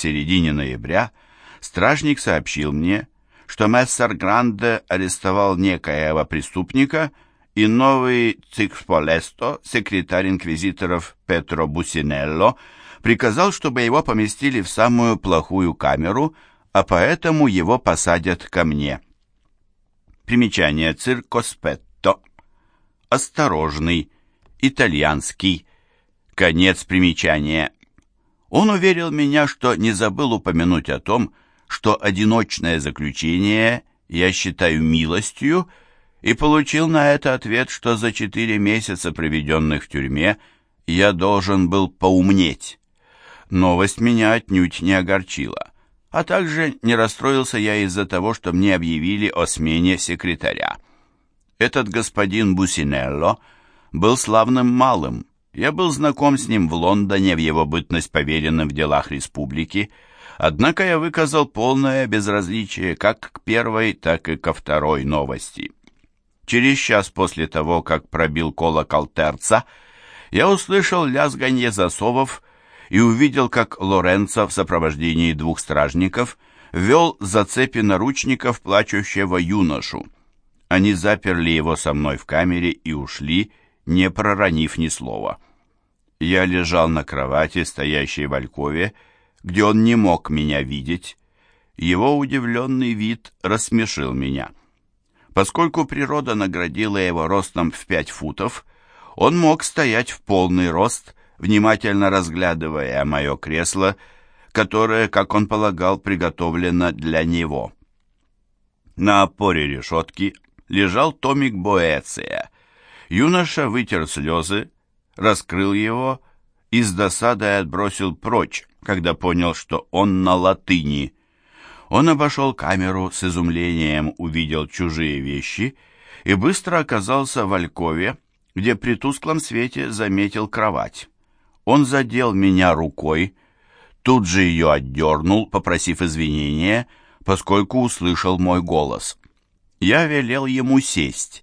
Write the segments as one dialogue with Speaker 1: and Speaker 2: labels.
Speaker 1: середине ноября стражник сообщил мне, что мессер Гранде арестовал некоего преступника, и новый Циксполесто, секретарь инквизиторов Петро Бусинелло, приказал, чтобы его поместили в самую плохую камеру, а поэтому его посадят ко мне. Примечание «Циркоспетто» осторожный, итальянский. Конец примечания. Он уверил меня, что не забыл упомянуть о том, что одиночное заключение я считаю милостью, и получил на это ответ, что за четыре месяца, проведенных в тюрьме, я должен был поумнеть. Новость меня отнюдь не огорчила, а также не расстроился я из-за того, что мне объявили о смене секретаря. Этот господин Бусинелло был славным малым. Я был знаком с ним в Лондоне в его бытность поверенным в делах республики, однако я выказал полное безразличие как к первой, так и ко второй новости. Через час после того, как пробил колокол терца, я услышал лязганье засовов и увидел, как Лоренцо в сопровождении двух стражников вел за цепи наручников плачущего юношу. Они заперли его со мной в камере и ушли, не проронив ни слова. Я лежал на кровати, стоящей в Алькове, где он не мог меня видеть. Его удивленный вид рассмешил меня. Поскольку природа наградила его ростом в пять футов, он мог стоять в полный рост, внимательно разглядывая мое кресло, которое, как он полагал, приготовлено для него. На опоре решетки лежал томик Боэция. Юноша вытер слезы, раскрыл его и с досадой отбросил прочь, когда понял, что он на латыни. Он обошел камеру с изумлением, увидел чужие вещи и быстро оказался в Алькове, где при тусклом свете заметил кровать. Он задел меня рукой, тут же ее отдернул, попросив извинения, поскольку услышал мой голос. Я велел ему сесть,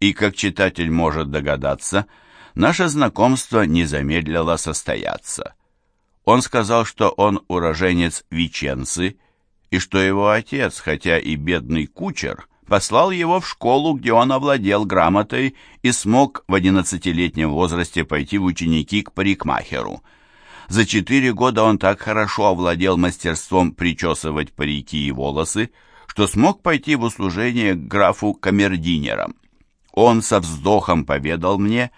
Speaker 1: и, как читатель может догадаться, наше знакомство не замедлило состояться. Он сказал, что он уроженец Веченцы, и что его отец, хотя и бедный кучер, послал его в школу, где он овладел грамотой и смог в одиннадцатилетнем возрасте пойти в ученики к парикмахеру. За четыре года он так хорошо овладел мастерством причесывать парики и волосы, что смог пойти в услужение к графу камердинером. Он со вздохом поведал мне,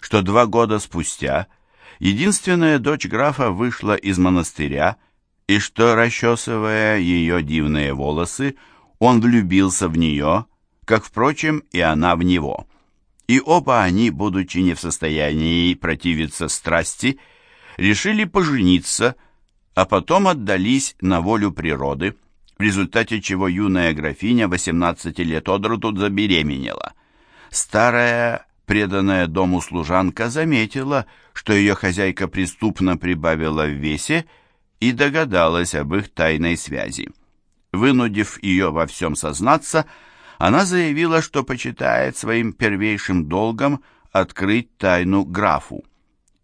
Speaker 1: что два года спустя единственная дочь графа вышла из монастыря и что, расчесывая ее дивные волосы, он влюбился в нее, как, впрочем, и она в него. И оба они, будучи не в состоянии противиться страсти, решили пожениться, а потом отдались на волю природы, в результате чего юная графиня 18 лет от роду забеременела. Старая, преданная дому служанка заметила, что ее хозяйка преступно прибавила в весе и догадалась об их тайной связи. Вынудив ее во всем сознаться, она заявила, что почитает своим первейшим долгом открыть тайну графу.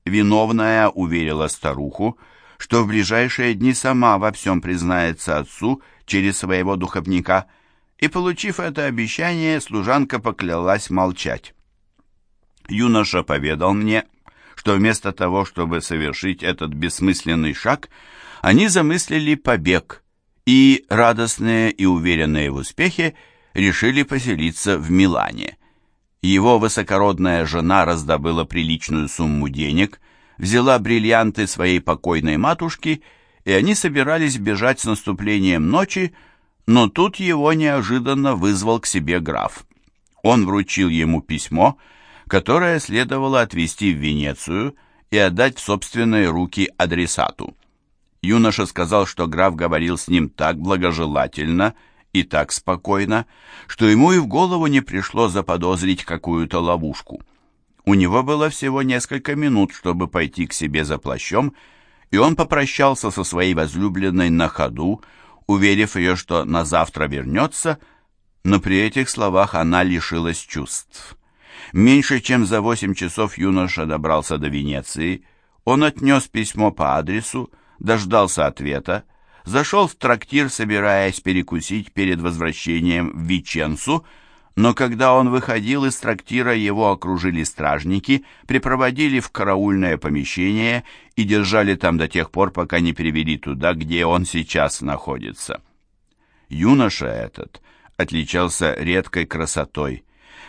Speaker 1: Виновная уверила старуху, что в ближайшие дни сама во всем признается отцу через своего духовника, и, получив это обещание, служанка поклялась молчать. Юноша поведал мне, что вместо того, чтобы совершить этот бессмысленный шаг, они замыслили побег и, радостные и уверенные в успехе, решили поселиться в Милане. Его высокородная жена раздобыла приличную сумму денег, взяла бриллианты своей покойной матушки и они собирались бежать с наступлением ночи, но тут его неожиданно вызвал к себе граф. Он вручил ему письмо, которое следовало отвезти в Венецию и отдать в собственные руки адресату. Юноша сказал, что граф говорил с ним так благожелательно и так спокойно, что ему и в голову не пришло заподозрить какую-то ловушку. У него было всего несколько минут, чтобы пойти к себе за плащом и он попрощался со своей возлюбленной на ходу, уверив ее, что на завтра вернется, но при этих словах она лишилась чувств. Меньше чем за восемь часов юноша добрался до Венеции. Он отнес письмо по адресу, дождался ответа, зашел в трактир, собираясь перекусить перед возвращением в Веченцу, но когда он выходил из трактира, его окружили стражники, припроводили в караульное помещение и держали там до тех пор, пока не перевели туда, где он сейчас находится. Юноша этот отличался редкой красотой,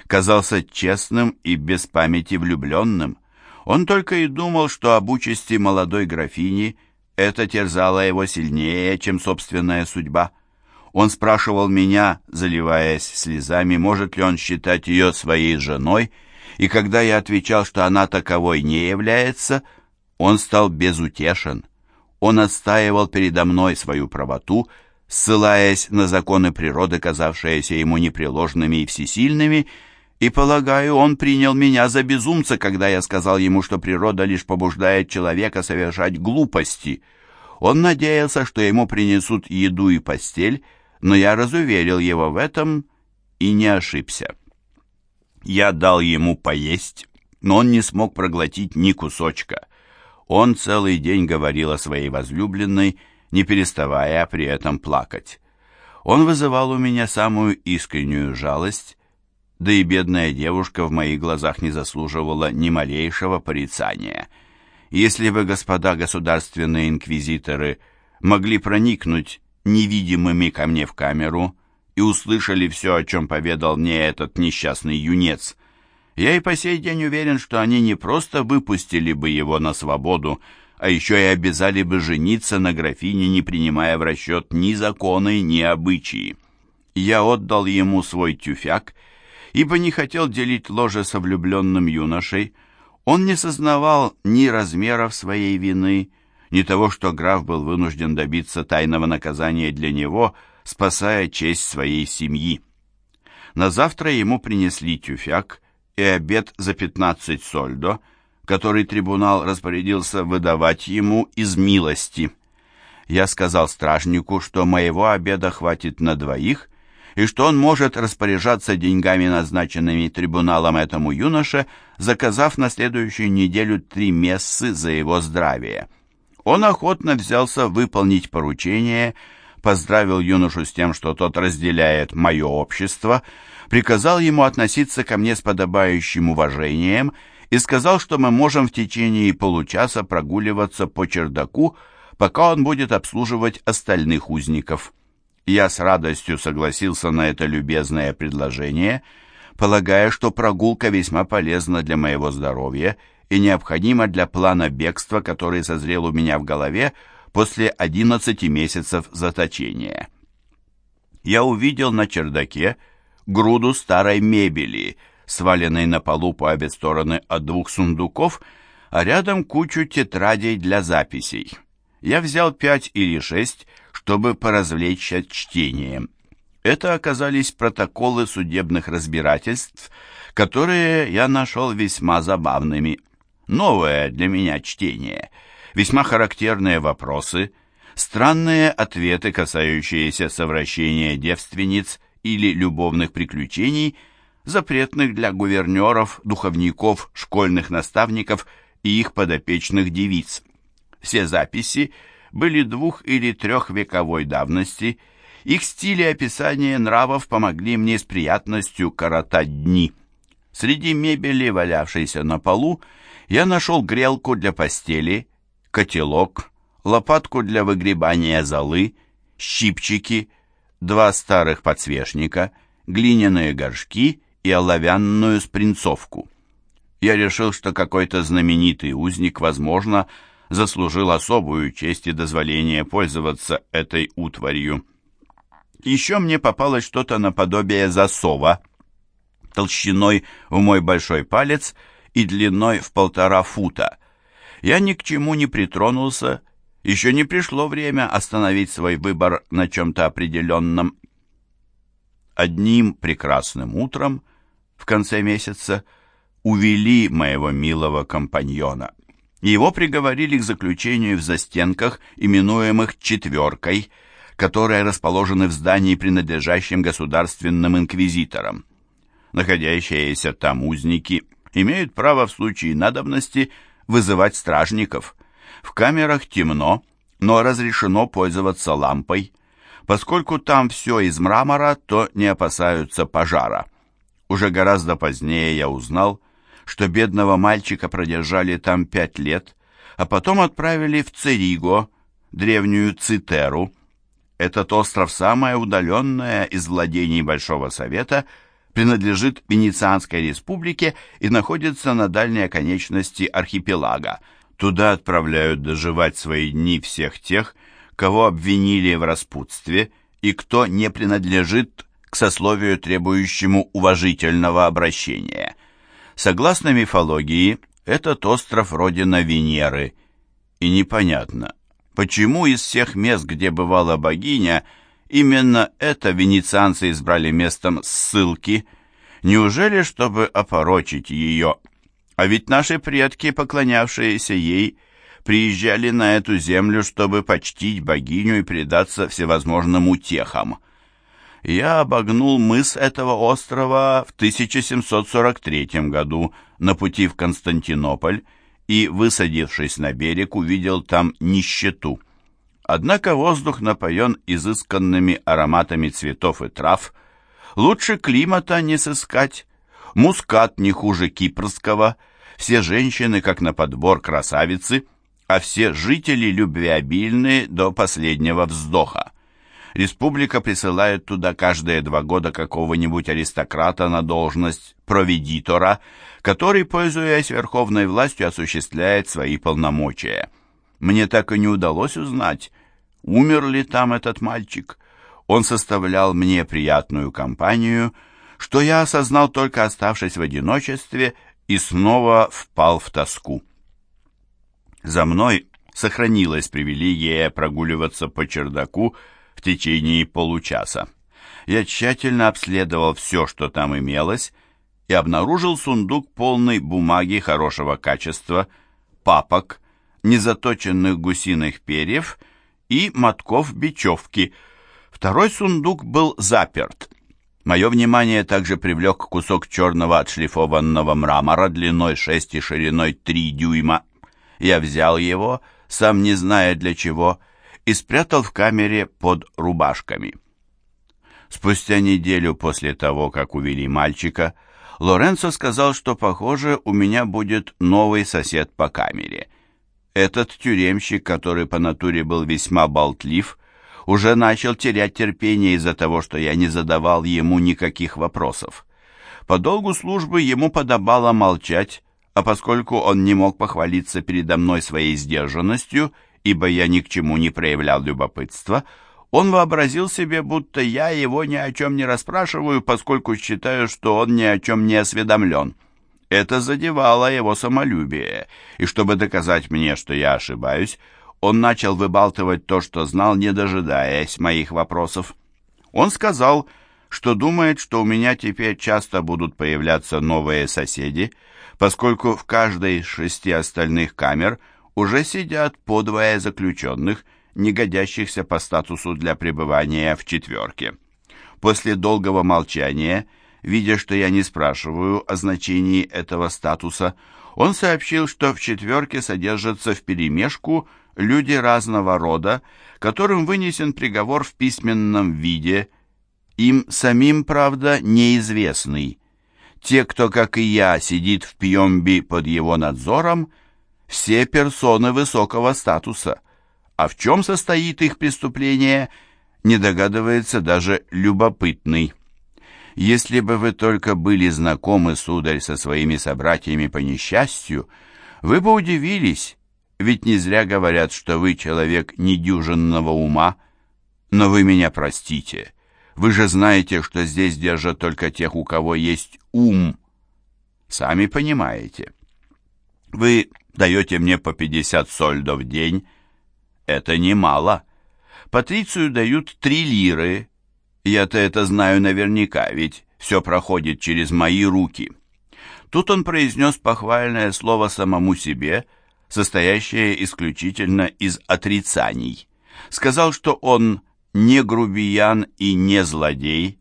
Speaker 1: казался честным и без памяти влюбленным. Он только и думал, что об участи молодой графини это терзало его сильнее, чем собственная судьба. Он спрашивал меня, заливаясь слезами, может ли он считать ее своей женой, и когда я отвечал, что она таковой не является, он стал безутешен. Он отстаивал передо мной свою правоту, ссылаясь на законы природы, казавшиеся ему непреложными и всесильными, и, полагаю, он принял меня за безумца, когда я сказал ему, что природа лишь побуждает человека совершать глупости. Он надеялся, что ему принесут еду и постель, но я разуверил его в этом и не ошибся. Я дал ему поесть, но он не смог проглотить ни кусочка. Он целый день говорил о своей возлюбленной, не переставая при этом плакать. Он вызывал у меня самую искреннюю жалость, да и бедная девушка в моих глазах не заслуживала ни малейшего порицания. Если бы господа государственные инквизиторы могли проникнуть невидимыми ко мне в камеру и услышали все, о чем поведал мне этот несчастный юнец. Я и по сей день уверен, что они не просто выпустили бы его на свободу, а еще и обязали бы жениться на графине, не принимая в расчет ни законы, ни обычаи. Я отдал ему свой тюфяк, ибо не хотел делить ложе со влюбленным юношей. Он не сознавал ни размеров своей вины, ни того, что граф был вынужден добиться тайного наказания для него, спасая честь своей семьи. На завтра ему принесли тюфяк и обед за 15 сольдо, который трибунал распорядился выдавать ему из милости. Я сказал стражнику, что моего обеда хватит на двоих, и что он может распоряжаться деньгами, назначенными трибуналом этому юноше, заказав на следующую неделю три мессы за его здравие. Он охотно взялся выполнить поручение, поздравил юношу с тем, что тот разделяет мое общество, приказал ему относиться ко мне с подобающим уважением и сказал, что мы можем в течение получаса прогуливаться по чердаку, пока он будет обслуживать остальных узников. Я с радостью согласился на это любезное предложение, полагая, что прогулка весьма полезна для моего здоровья и необходимо для плана бегства, который созрел у меня в голове после 11 месяцев заточения. Я увидел на чердаке груду старой мебели, сваленной на полу по обе стороны от двух сундуков, а рядом кучу тетрадей для записей. Я взял пять или шесть, чтобы поразвлечься чтением. Это оказались протоколы судебных разбирательств, которые я нашел весьма забавными новое для меня чтение, весьма характерные вопросы, странные ответы, касающиеся совращения девственниц или любовных приключений, запретных для гувернеров, духовников, школьных наставников и их подопечных девиц. Все записи были двух- или трехвековой давности, их стиль и описание нравов помогли мне с приятностью коротать дни. Среди мебели, валявшейся на полу, я нашел грелку для постели, котелок, лопатку для выгребания золы, щипчики, два старых подсвечника, глиняные горшки и оловянную спринцовку. Я решил, что какой-то знаменитый узник, возможно, заслужил особую честь и дозволение пользоваться этой утварью. Еще мне попалось что-то наподобие засова, толщиной в мой большой палец – и длиной в полтора фута. Я ни к чему не притронулся, еще не пришло время остановить свой выбор на чем-то определенном. Одним прекрасным утром в конце месяца увели моего милого компаньона. Его приговорили к заключению в застенках, именуемых «четверкой», которые расположены в здании, принадлежащем государственным инквизиторам. Находящиеся там узники имеют право в случае надобности вызывать стражников. В камерах темно, но разрешено пользоваться лампой. Поскольку там все из мрамора, то не опасаются пожара. Уже гораздо позднее я узнал, что бедного мальчика продержали там пять лет, а потом отправили в Цериго, древнюю Цитеру. Этот остров, самое удаленное из владений Большого Совета, принадлежит Венецианской республике и находится на дальней оконечности архипелага. Туда отправляют доживать свои дни всех тех, кого обвинили в распутстве и кто не принадлежит к сословию, требующему уважительного обращения. Согласно мифологии, этот остров – родина Венеры, и непонятно, почему из всех мест, где бывала богиня, именно это венецианцы избрали местом ссылки. Неужели, чтобы опорочить ее? А ведь наши предки, поклонявшиеся ей, приезжали на эту землю, чтобы почтить богиню и предаться всевозможным утехам. Я обогнул мыс этого острова в 1743 году на пути в Константинополь и, высадившись на берег, увидел там нищету. Однако воздух напоен изысканными ароматами цветов и трав. Лучше климата не сыскать. Мускат не хуже кипрского. Все женщины, как на подбор, красавицы, а все жители любвеобильны до последнего вздоха. Республика присылает туда каждые два года какого-нибудь аристократа на должность проведитора, который, пользуясь верховной властью, осуществляет свои полномочия. Мне так и не удалось узнать, умер ли там этот мальчик. Он составлял мне приятную компанию, что я осознал только оставшись в одиночестве и снова впал в тоску. За мной сохранилась привилегия прогуливаться по чердаку, в течение получаса. Я тщательно обследовал все, что там имелось, и обнаружил сундук полный бумаги хорошего качества, папок, незаточенных гусиных перьев и мотков бечевки. Второй сундук был заперт. Мое внимание также привлек кусок черного отшлифованного мрамора длиной 6 и шириной 3 дюйма. Я взял его, сам не зная для чего, и спрятал в камере под рубашками. Спустя неделю после того, как увели мальчика, Лоренцо сказал, что, похоже, у меня будет новый сосед по камере. Этот тюремщик, который по натуре был весьма болтлив, уже начал терять терпение из-за того, что я не задавал ему никаких вопросов. По долгу службы ему подобало молчать, а поскольку он не мог похвалиться передо мной своей сдержанностью ибо я ни к чему не проявлял любопытства, он вообразил себе, будто я его ни о чем не расспрашиваю, поскольку считаю, что он ни о чем не осведомлен. Это задевало его самолюбие, и чтобы доказать мне, что я ошибаюсь, он начал выбалтывать то, что знал, не дожидаясь моих вопросов. Он сказал, что думает, что у меня теперь часто будут появляться новые соседи, поскольку в каждой из шести остальных камер – уже сидят по двое заключенных, не годящихся по статусу для пребывания в четверке. После долгого молчания, видя, что я не спрашиваю о значении этого статуса, он сообщил, что в четверке содержатся вперемешку люди разного рода, которым вынесен приговор в письменном виде, им самим, правда, неизвестный. Те, кто, как и я, сидит в Пьемби под его надзором, все персоны высокого статуса. А в чем состоит их преступление, не догадывается даже любопытный. Если бы вы только были знакомы, сударь, со своими собратьями по несчастью, вы бы удивились, ведь не зря говорят, что вы человек недюжинного ума, но вы меня простите. Вы же знаете, что здесь держат только тех, у кого есть ум. Сами понимаете. Вы даете мне по 50 сольдов в день. Это немало. Патрицию дают три лиры. Я-то это знаю наверняка, ведь все проходит через мои руки. Тут он произнес похвальное слово самому себе, состоящее исключительно из отрицаний. Сказал, что он не грубиян и не злодей,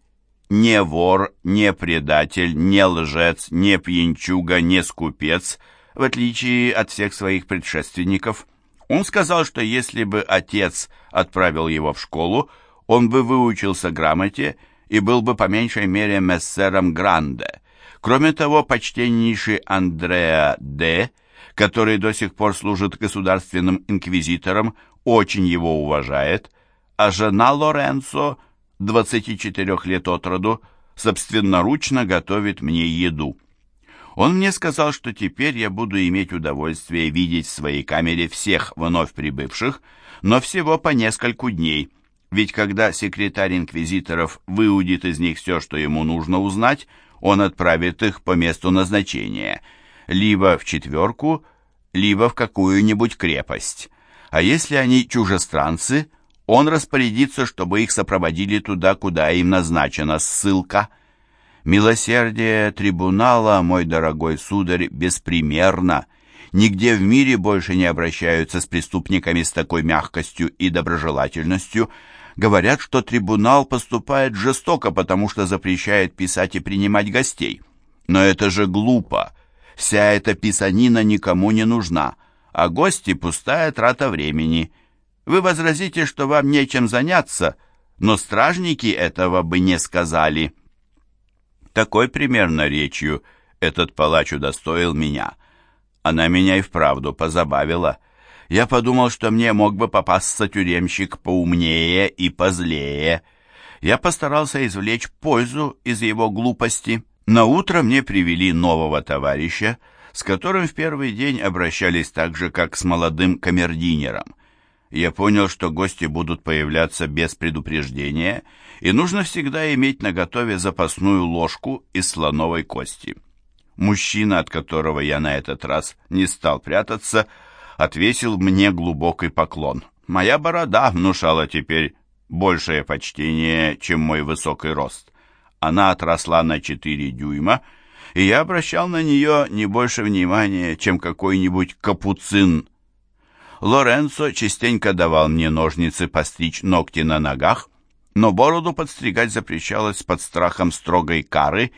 Speaker 1: не вор, не предатель, не лжец, не пьянчуга, не скупец — в отличие от всех своих предшественников, Он сказал, что если бы отец отправил его в школу, он бы выучился грамоте и был бы по меньшей мере мессером Гранде. Кроме того, почтеннейший Андреа Д., который до сих пор служит государственным инквизитором, очень его уважает, а жена Лоренцо, 24 лет от роду, собственноручно готовит мне еду. Он мне сказал, что теперь я буду иметь удовольствие видеть в своей камере всех вновь прибывших, но всего по нескольку дней, ведь когда секретарь инквизиторов выудит из них все, что ему нужно узнать, он отправит их по месту назначения, либо в четверку, либо в какую-нибудь крепость. А если они чужестранцы, он распорядится, чтобы их сопроводили туда, куда им назначена ссылка – Милосердие трибунала, мой дорогой сударь, беспримерно. Нигде в мире больше не обращаются с преступниками с такой мягкостью и доброжелательностью. Говорят, что трибунал поступает жестоко, потому что запрещает писать и принимать гостей. Но это же глупо. Вся эта писанина никому не нужна, а гости — пустая трата времени. Вы возразите, что вам нечем заняться, но стражники этого бы не сказали». Такой примерно речью этот палач удостоил меня. Она меня и вправду позабавила. Я подумал, что мне мог бы попасться тюремщик поумнее и позлее. Я постарался извлечь пользу из его глупости. На утро мне привели нового товарища, с которым в первый день обращались так же, как с молодым камердинером. Я понял, что гости будут появляться без предупреждения, и нужно всегда иметь наготове запасную ложку из слоновой кости. Мужчина, от которого я на этот раз не стал прятаться, отвесил мне глубокий поклон. Моя борода внушала теперь большее почтение, чем мой высокий рост. Она отросла на четыре дюйма, и я обращал на нее не больше внимания, чем какой-нибудь капуцин Лоренцо частенько давал мне ножницы постричь ногти на ногах, но бороду подстригать запрещалось под страхом строгой кары,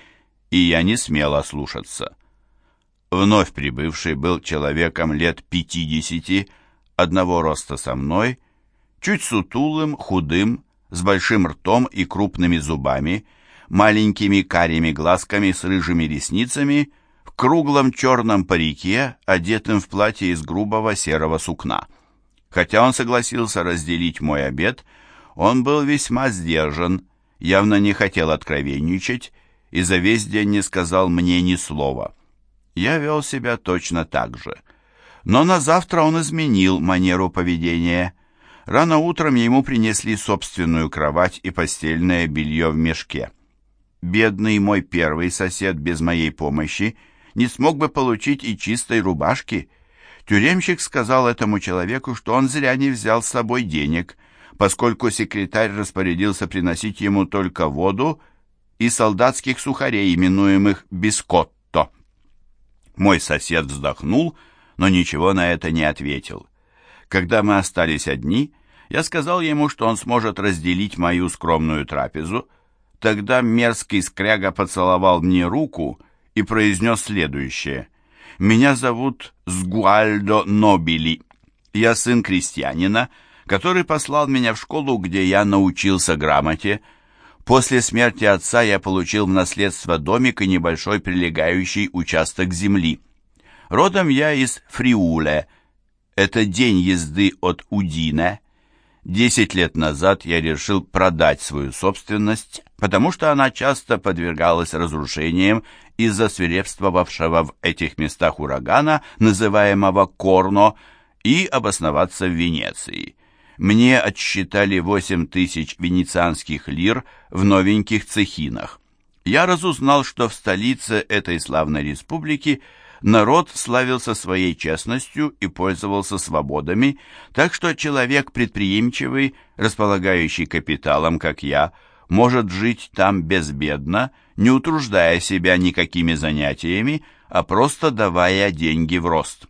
Speaker 1: и я не смел ослушаться. Вновь прибывший был человеком лет пятидесяти, одного роста со мной, чуть сутулым, худым, с большим ртом и крупными зубами, маленькими карими глазками с рыжими ресницами в круглом черном парике, одетым в платье из грубого серого сукна. Хотя он согласился разделить мой обед, он был весьма сдержан, явно не хотел откровенничать и за весь день не сказал мне ни слова. Я вел себя точно так же. Но на завтра он изменил манеру поведения. Рано утром ему принесли собственную кровать и постельное белье в мешке. Бедный мой первый сосед без моей помощи — не смог бы получить и чистой рубашки. Тюремщик сказал этому человеку, что он зря не взял с собой денег, поскольку секретарь распорядился приносить ему только воду и солдатских сухарей, именуемых бискотто. Мой сосед вздохнул, но ничего на это не ответил. Когда мы остались одни, я сказал ему, что он сможет разделить мою скромную трапезу. Тогда мерзкий скряга поцеловал мне руку и произнес следующее. «Меня зовут Сгуальдо Нобили. Я сын крестьянина, который послал меня в школу, где я научился грамоте. После смерти отца я получил в наследство домик и небольшой прилегающий участок земли. Родом я из Фриуле. Это день езды от Удине. Десять лет назад я решил продать свою собственность, потому что она часто подвергалась разрушениям из-за свирепствовавшего в этих местах урагана, называемого Корно, и обосноваться в Венеции. Мне отсчитали 8 тысяч венецианских лир в новеньких цехинах. Я разузнал, что в столице этой славной республики народ славился своей честностью и пользовался свободами, так что человек предприимчивый, располагающий капиталом, как я, может жить там безбедно, не утруждая себя никакими занятиями, а просто давая деньги в рост.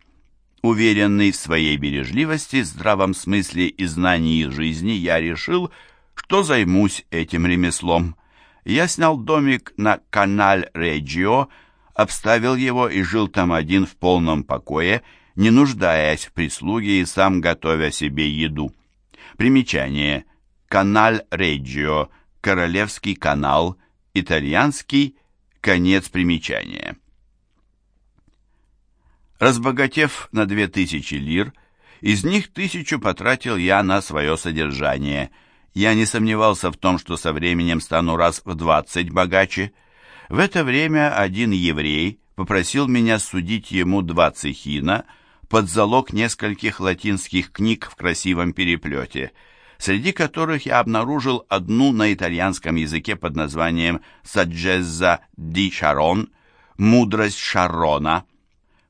Speaker 1: Уверенный в своей бережливости, здравом смысле и знании жизни, я решил, что займусь этим ремеслом. Я снял домик на Каналь Реджио, обставил его и жил там один в полном покое, не нуждаясь в прислуге и сам готовя себе еду. Примечание. Каналь Реджио, Королевский канал, итальянский, конец примечания. Разбогатев на две тысячи лир, из них тысячу потратил я на свое содержание. Я не сомневался в том, что со временем стану раз в двадцать богаче. В это время один еврей попросил меня судить ему два цехина под залог нескольких латинских книг в красивом переплете, среди которых я обнаружил одну на итальянском языке под названием «Саджезза ди Шарон» «Мудрость Шарона».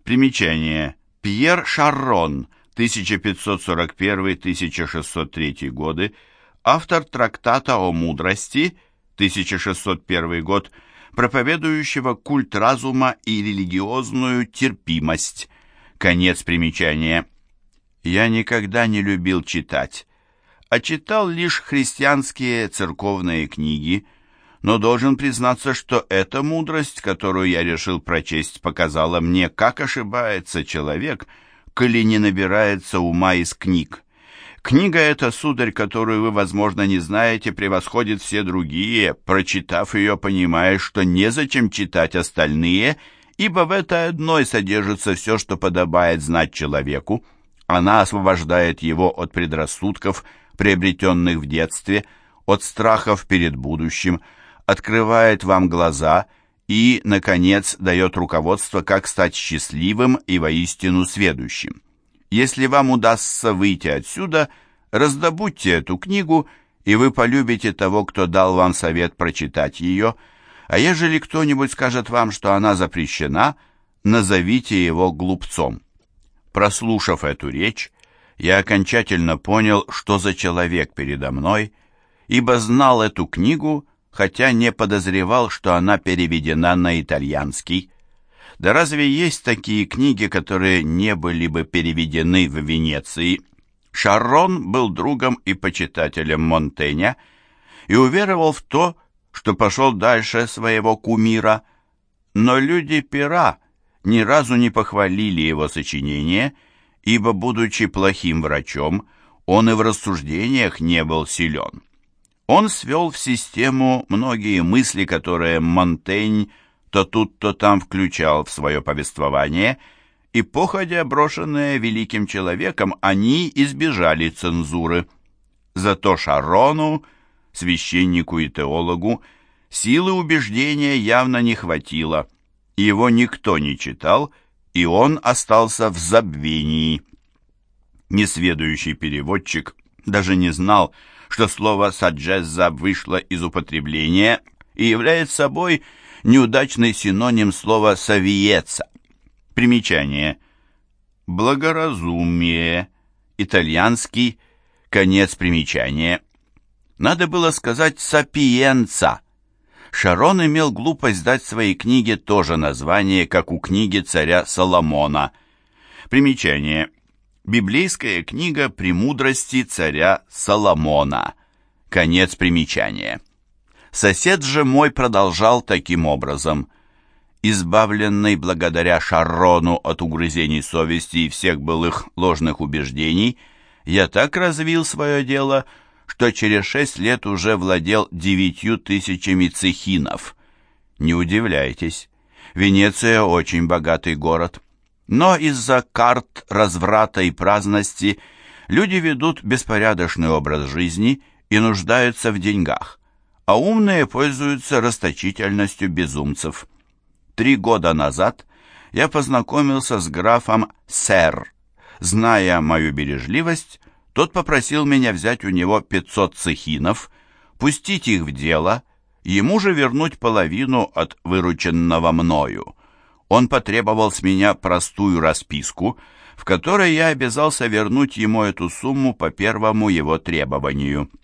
Speaker 1: Примечание. Пьер Шарон, 1541-1603 годы, автор трактата о мудрости, 1601 год, проповедующего культ разума и религиозную терпимость. Конец примечания. Я никогда не любил читать, а читал лишь христианские церковные книги, но должен признаться, что эта мудрость, которую я решил прочесть, показала мне, как ошибается человек, коли не набирается ума из книг. Книга эта, сударь, которую вы, возможно, не знаете, превосходит все другие. Прочитав ее, понимаешь, что незачем читать остальные, ибо в этой одной содержится все, что подобает знать человеку. Она освобождает его от предрассудков, приобретенных в детстве, от страхов перед будущим, открывает вам глаза и, наконец, дает руководство, как стать счастливым и воистину сведущим. Если вам удастся выйти отсюда, раздобудьте эту книгу, и вы полюбите того, кто дал вам совет прочитать ее, а ежели кто-нибудь скажет вам, что она запрещена, назовите его глупцом. Прослушав эту речь, я окончательно понял, что за человек передо мной, ибо знал эту книгу, хотя не подозревал, что она переведена на итальянский. Да разве есть такие книги, которые не были бы переведены в Венеции? Шарон был другом и почитателем Монтэня и уверовал в то, что пошел дальше своего кумира, но люди пера ни разу не похвалили его сочинение, ибо, будучи плохим врачом, он и в рассуждениях не был силен. Он свел в систему многие мысли, которые Монтень то тут, то там включал в свое повествование, и, походя брошенные великим человеком, они избежали цензуры. Зато Шарону, священнику и теологу, силы убеждения явно не хватило, его никто не читал, и он остался в забвении. Несведущий переводчик даже не знал, что слово «саджезза» вышло из употребления и является собой неудачный синоним слова «савиеца». Примечание. Благоразумие. Итальянский. Конец примечания. Надо было сказать «сапиенца». Шарон имел глупость дать своей книге то же название, как у книги царя Соломона. Примечание. Библейская книга «Премудрости царя Соломона». Конец примечания. Сосед же мой продолжал таким образом. Избавленный благодаря Шаррону от угрызений совести и всех былых ложных убеждений, я так развил свое дело, что через шесть лет уже владел девятью тысячами цехинов. Не удивляйтесь, Венеция очень богатый город. Но из-за карт, разврата и праздности люди ведут беспорядочный образ жизни и нуждаются в деньгах, а умные пользуются расточительностью безумцев. Три года назад я познакомился с графом Сэр. Зная мою бережливость, тот попросил меня взять у него 500 цехинов, пустить их в дело, ему же вернуть половину от вырученного мною он потребовал с меня простую расписку, в которой я обязался вернуть ему эту сумму по первому его требованию.